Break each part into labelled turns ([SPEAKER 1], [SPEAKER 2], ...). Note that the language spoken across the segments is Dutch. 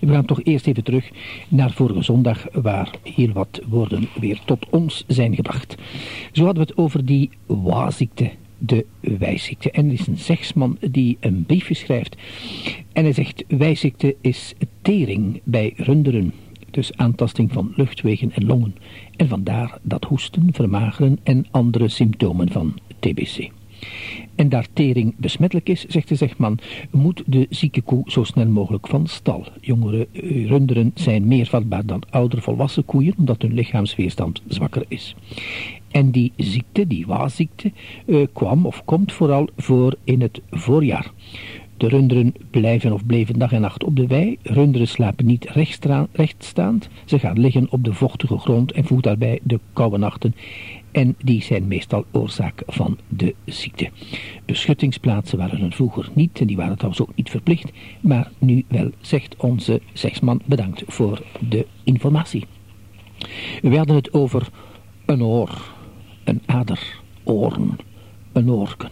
[SPEAKER 1] We gaan toch eerst even terug naar vorige zondag, waar heel wat woorden weer tot ons zijn gebracht. Zo hadden we het over die waaziekte, de wijziekte. En er is een zegsman die een briefje schrijft. En hij zegt, wijziekte is tering bij runderen. Dus aantasting van luchtwegen en longen. En vandaar dat hoesten, vermageren en andere symptomen van TBC. En daar tering besmettelijk is, zegt de zegman, moet de zieke koe zo snel mogelijk van stal. Jongere eh, runderen zijn meer vatbaar dan oudere volwassen koeien, omdat hun lichaamsweerstand zwakker is. En die ziekte, die waasziekte, uh, kwam of komt vooral voor in het voorjaar. De runderen blijven of bleven dag en nacht op de wei. Runderen slapen niet rechtstaand. Ze gaan liggen op de vochtige grond en voeden daarbij de koude nachten. En die zijn meestal oorzaak van de ziekte. Beschuttingsplaatsen waren er vroeger niet en die waren trouwens ook niet verplicht. Maar nu wel, zegt onze zegsman. Bedankt voor de informatie. We hadden het over een oor, een ader, oren, een oorken.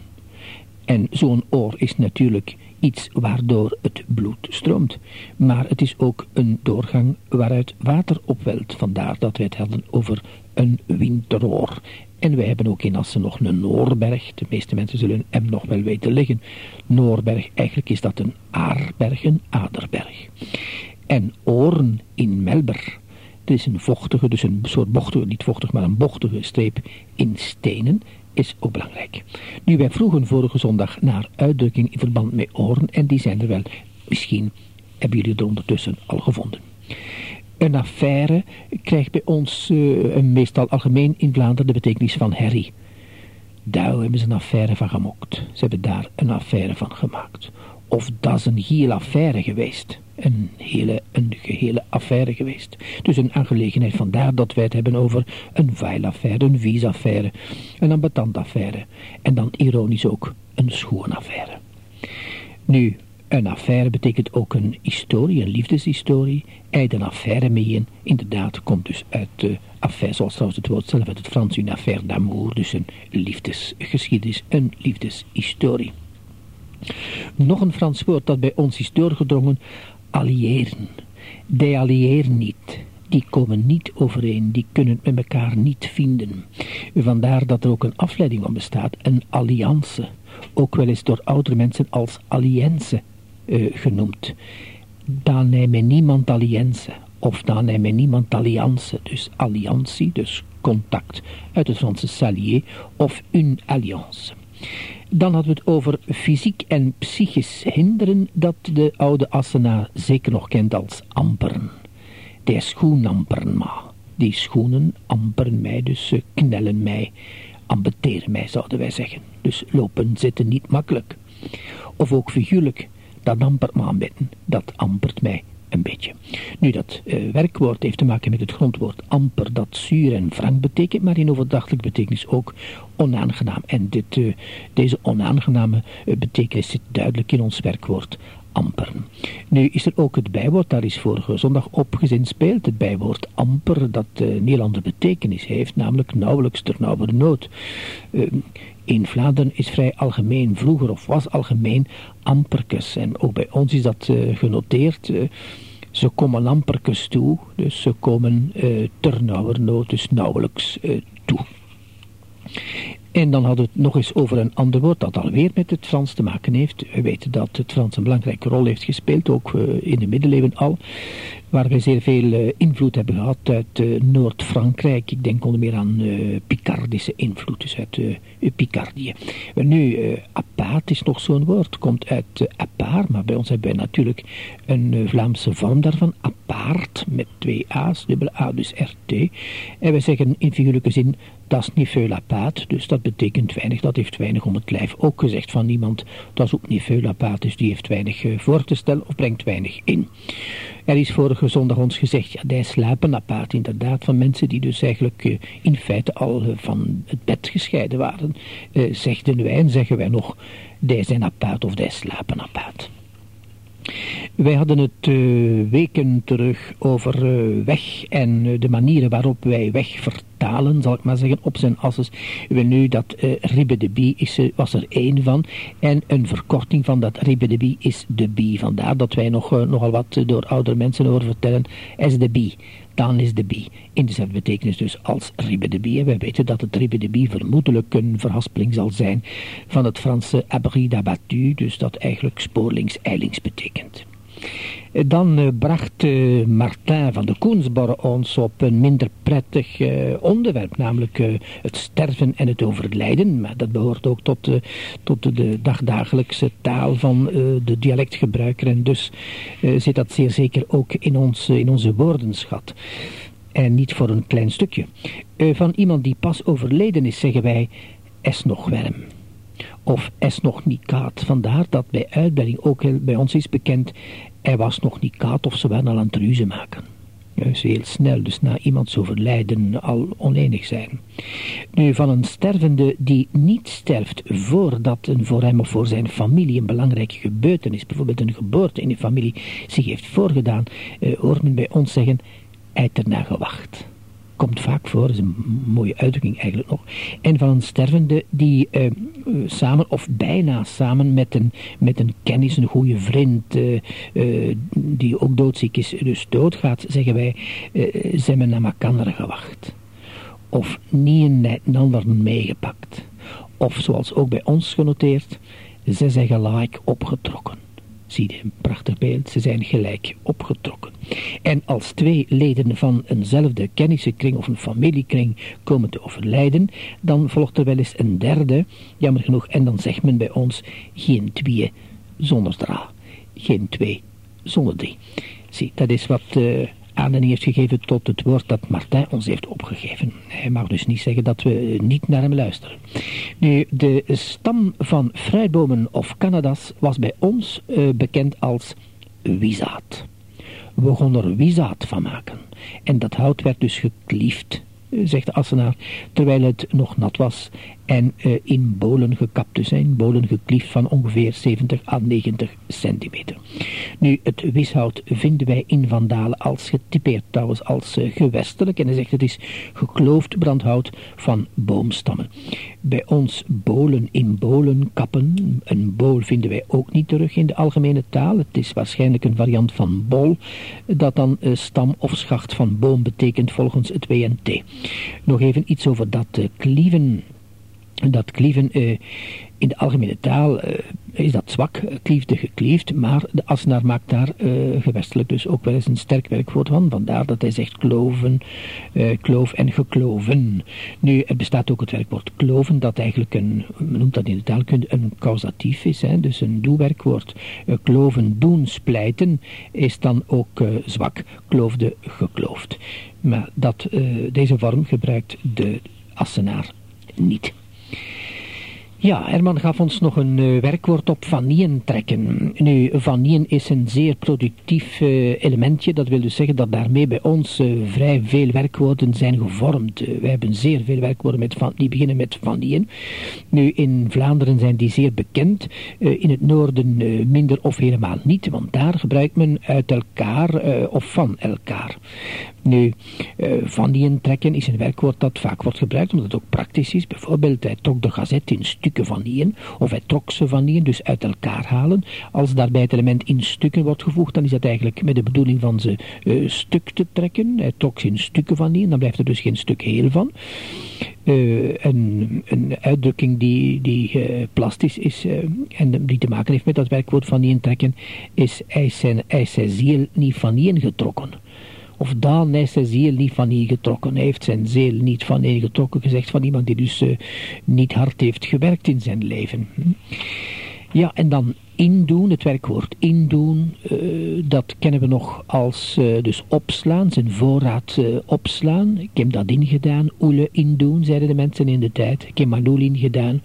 [SPEAKER 1] En zo'n oor is natuurlijk iets waardoor het bloed stroomt. Maar het is ook een doorgang waaruit water opwelt. Vandaar dat wij het hadden over een winteroor. En wij hebben ook in Assen nog een Noorberg. De meeste mensen zullen hem nog wel weten liggen. Noorberg, eigenlijk is dat een aarberg, een aderberg. En Oorn in Melber. Het is een vochtige, dus een soort bochtige, niet vochtig, maar een bochtige streep in stenen is ook belangrijk. Nu, wij vroegen vorige zondag naar uitdrukking in verband met oren en die zijn er wel. Misschien hebben jullie er ondertussen al gevonden. Een affaire krijgt bij ons uh, meestal algemeen in Vlaanderen de betekenis van herrie. Daar hebben ze een affaire van gemokt. Ze hebben daar een affaire van gemaakt. Of dat is een hele affaire geweest. Een hele, een gehele affaire geweest. Dus een aangelegenheid vandaar dat wij het hebben over een veilaffaire, een viesaffaire, een ambetantaffaire. En dan ironisch ook een schoenaffaire. Nu, een affaire betekent ook een historie, een liefdeshistorie. Eid een affaire mee in. Inderdaad, komt dus uit de affaire, zoals trouwens het woord zelf uit het Frans, een affaire d'amour. Dus een liefdesgeschiedenis, een liefdeshistorie. Nog een Frans woord dat bij ons is doorgedrongen, alliëren. Die alliëren niet. Die komen niet overeen, die kunnen met elkaar niet vinden. Vandaar dat er ook een afleiding van bestaat, een alliance. Ook wel eens door oudere mensen als alliance uh, genoemd. Dan neemt men niemand alliance, of dan neemt men niemand alliance. Dus alliantie, dus contact, uit het Franse salier, of une alliance. Dan hadden we het over fysiek en psychisch hinderen dat de oude Assenaar zeker nog kent als amperen. Die schoenamperen maar. Die schoenen amperen mij, dus ze knellen mij, ambeteren mij zouden wij zeggen. Dus lopen zitten niet makkelijk. Of ook figuurlijk, dat ampert me aanbitten, dat ampert mij een beetje. Nu, dat uh, werkwoord heeft te maken met het grondwoord amper, dat zuur en frank betekent, maar in overdrachtelijk betekenis ook onaangenaam. En dit, uh, deze onaangename uh, betekenis zit duidelijk in ons werkwoord amper. Nu is er ook het bijwoord, daar is vorige zondag op speelt. Het bijwoord amper, dat Nederlandse betekenis heeft, namelijk nauwelijks ter nood. In Vlaanderen is vrij algemeen, vroeger of was algemeen, amperkes. En ook bij ons is dat genoteerd. Ze komen amperkes toe, dus ze komen uh, ter nauwernood, dus nauwelijks toe. En dan hadden we het nog eens over een ander woord dat alweer met het Frans te maken heeft. We weten dat het Frans een belangrijke rol heeft gespeeld, ook in de middeleeuwen al waar wij zeer veel uh, invloed hebben gehad uit uh, Noord-Frankrijk. Ik denk onder meer aan uh, Picardische invloed, dus uit Picardie. Nu, apaat is nog zo'n woord, komt uit apart, maar bij ons hebben wij natuurlijk een Vlaamse vorm daarvan, apart, met twee a's, dubbele a, dus rt. En wij zeggen in figuurlijke zin, dat is niet veel apaat, dus dat betekent weinig, dat heeft weinig om het lijf. Ook gezegd van niemand, dat is ook niet veel apaat, dus die heeft weinig voor te stellen of brengt weinig in. Er is vorige zondag ons gezegd, ja, die slapen apart inderdaad van mensen die dus eigenlijk uh, in feite al uh, van het bed gescheiden waren. Uh, zegden wij en zeggen wij nog, die zijn apart of die slapen apart. Wij hadden het uh, weken terug over uh, weg en uh, de manieren waarop wij weg vertalen, zal ik maar zeggen, op zijn asses. We nu dat Ribbe de Bie is, was er één van. En een verkorting van dat Ribbe de Bie is de Bie. Vandaar dat wij nog, nogal wat door oudere mensen horen vertellen. Is de Bie dan is de bie. In dezelfde betekenis dus als ribbe de bie. En wij weten dat het ribbe de bie vermoedelijk een verhaspeling zal zijn van het Franse abri d'abattu, dus dat eigenlijk spoorlings eilings betekent. Dan uh, bracht uh, Martin van de Koensborre ons op een minder prettig uh, onderwerp, namelijk het sterven en het overlijden. Maar dat behoort ook tot, tot de dagdagelijkse taal van de dialectgebruiker en dus zit dat zeer zeker ook in, ons, in onze woordenschat. En niet voor een klein stukje. van iemand die pas overleden is, zeggen wij, is nog warm of is nog niet kaat. Vandaar dat bij uitbreiding ook bij ons is bekend hij was nog niet kaat of ze waren al aan het ruzie maken. Juist heel snel, dus na iemands overlijden al onenig zijn. Nu, van een stervende die niet sterft voordat een voor hem of voor zijn familie een belangrijke gebeurtenis, bijvoorbeeld een geboorte in de familie, zich heeft voorgedaan, eh, hoort men bij ons zeggen, hij heeft ernaar gewacht komt vaak voor, is een mooie uitdrukking eigenlijk nog. En van een stervende die uh, samen of bijna samen met een, met een kennis, een goede vriend, uh, die ook doodziek is, dus doodgaat, zeggen wij, zijn we naar elkaar gewacht. Of niet een ander meegepakt. Of zoals ook bij ons genoteerd, ze zijn gelijk opgetrokken. Zie je, een prachtig beeld. Ze zijn gelijk opgetrokken. En als twee leden van eenzelfde kennissenkring of een familiekring komen te overlijden, dan volgt er wel eens een derde, jammer genoeg, en dan zegt men bij ons geen twee zonder dra. Geen twee zonder drie. Zie, dat is wat uh, aanleiding heeft gegeven tot het woord dat Martin ons heeft opgegeven. Hij mag dus niet zeggen dat we niet naar hem luisteren. Nu, de stam van fruitbomen of Canadas was bij ons uh, bekend als wizaat. We begonnen er wizaat van maken. En dat hout werd dus gekliefd zegt de Assenaar, terwijl het nog nat was en uh, in bolen gekapt te zijn, bolen gekliefd van ongeveer 70 à 90 centimeter. Nu, het wishout vinden wij in Vandalen als getypeerd trouwens als uh, gewestelijk en hij zegt het is gekloofd brandhout van boomstammen. Bij ons bolen in bolen kappen, een bool vinden wij ook niet terug in de algemene taal, het is waarschijnlijk een variant van bol, dat dan uh, stam of schacht van boom betekent volgens het WNT. Nog even iets over dat klieven. Dat klieven uh, in de algemene taal uh, is dat zwak, kliefde gekleefd, maar de Assenaar maakt daar gewestelijk dus ook wel eens een sterk werkwoord van. Vandaar dat hij zegt kloven, kloof en gekloven. Nu, er bestaat ook het werkwoord kloven, dat eigenlijk een, men noemt dat in de taalkunde, een causatief is, hè, dus een doewerkwoord. kloven, doen, splijten, is dan ook zwak, kloofde, gekloofd. Maar dat, deze vorm gebruikt de Assenaar niet. Yeah. Ja, Herman gaf ons nog een uh, werkwoord op vanien trekken. Nu, vanien is een zeer productief uh, elementje. Dat wil dus zeggen dat daarmee bij ons uh, vrij veel werkwoorden zijn gevormd. wij hebben zeer veel werkwoorden met van, die beginnen met vanien. Nu, in Vlaanderen zijn die zeer bekend. in het noorden minder of helemaal niet, want daar gebruikt men uit elkaar of van elkaar. Nu, vanien trekken is een werkwoord dat vaak wordt gebruikt omdat het ook praktisch is. Bijvoorbeeld, hij trok de gazet in stukken vanilleën, of hij trok ze vanilleën, dus uit elkaar halen. Als daarbij het element in stukken wordt gevoegd, dan is dat eigenlijk met de bedoeling van ze uh, stuk te trekken. Hij trok ze in stukken vanilleën, dan blijft er dus geen stuk heel van. Uh, een, een, uitdrukking die, die uh, plastisch is en die te maken heeft met dat werkwoord van trekken, is hij zijn, hij zijn ziel niet van getrokken. Of Daan is zijn ziel niet van hier getrokken. Hij heeft zijn ziel niet van hier getrokken, gezegd van iemand die dus uh, niet hard heeft gewerkt in zijn leven. Ja, en dan indoen, het werkwoord indoen, uh, dat kennen we nog als uh, dus opslaan, zijn voorraad opslaan. Ik heb dat ingedaan, oele indoen, zeiden de mensen in de tijd. Ik heb mijn oel ingedaan,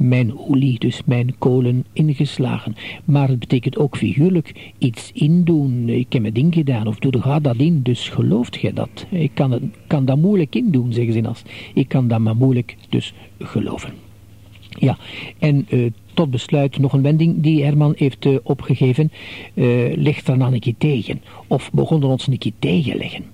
[SPEAKER 1] mijn oelie, dus mijn kolen ingeslagen. Maar het betekent ook figuurlijk iets indoen. Ik heb het ingedaan, of doe ga dat in, dus gelooft gij dat? Ik kan, het, kan dat moeilijk indoen, zeggen ze als. Ik kan dat maar moeilijk dus geloven. Ja, en uh, tot besluit nog een wending die Herman heeft uh, opgegeven. Uh, ligt er dan een keer tegen? Of begonnen ons een keer tegenleggen?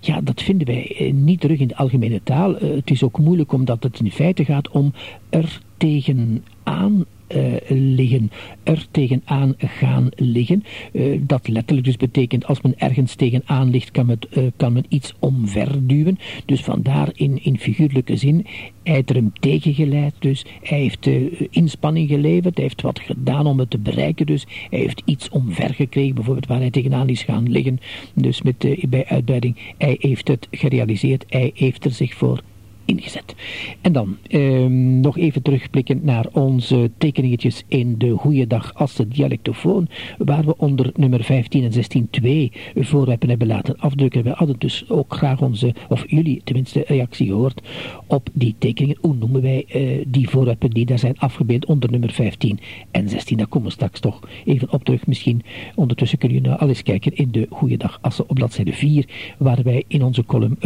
[SPEAKER 1] Ja, dat vinden wij niet terug in de algemene taal. het is ook moeilijk omdat het in feite gaat om er tegenaan uh, liggen, er tegenaan gaan liggen. Uh, dat letterlijk dus betekent als men ergens tegenaan ligt, kan, het, uh, kan men iets omverduwen. Dus vandaar in, in figuurlijke zin, hij heeft er hem tegengeleid. Dus hij heeft inspanning geleverd, hij heeft wat gedaan om het te bereiken. Dus hij heeft iets omvergekregen, bijvoorbeeld waar hij tegenaan is gaan liggen. Dus met, bij uitbreiding, hij heeft het gerealiseerd, hij heeft er zich voor ingezet. En dan ehm, nog even terugblikken naar onze tekeningetjes in de Goeiedag als de dialectofoon, waar we onder nummer 15 en 16 twee voorwerpen hebben laten afdrukken. We hadden dus ook graag onze, of jullie tenminste, reactie gehoord op die tekeningen. Hoe noemen wij uh, die voorwerpen die daar zijn afgebeeld onder nummer 15 en 16? Daar komen we straks toch even op terug. Misschien ondertussen kunnen jullie nou al eens kijken in de Goeiedag Assen op bladzijde 4, waar wij in onze column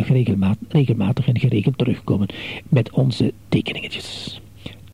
[SPEAKER 1] regelmatig en geregeld terugkomen met onze tekeningetjes.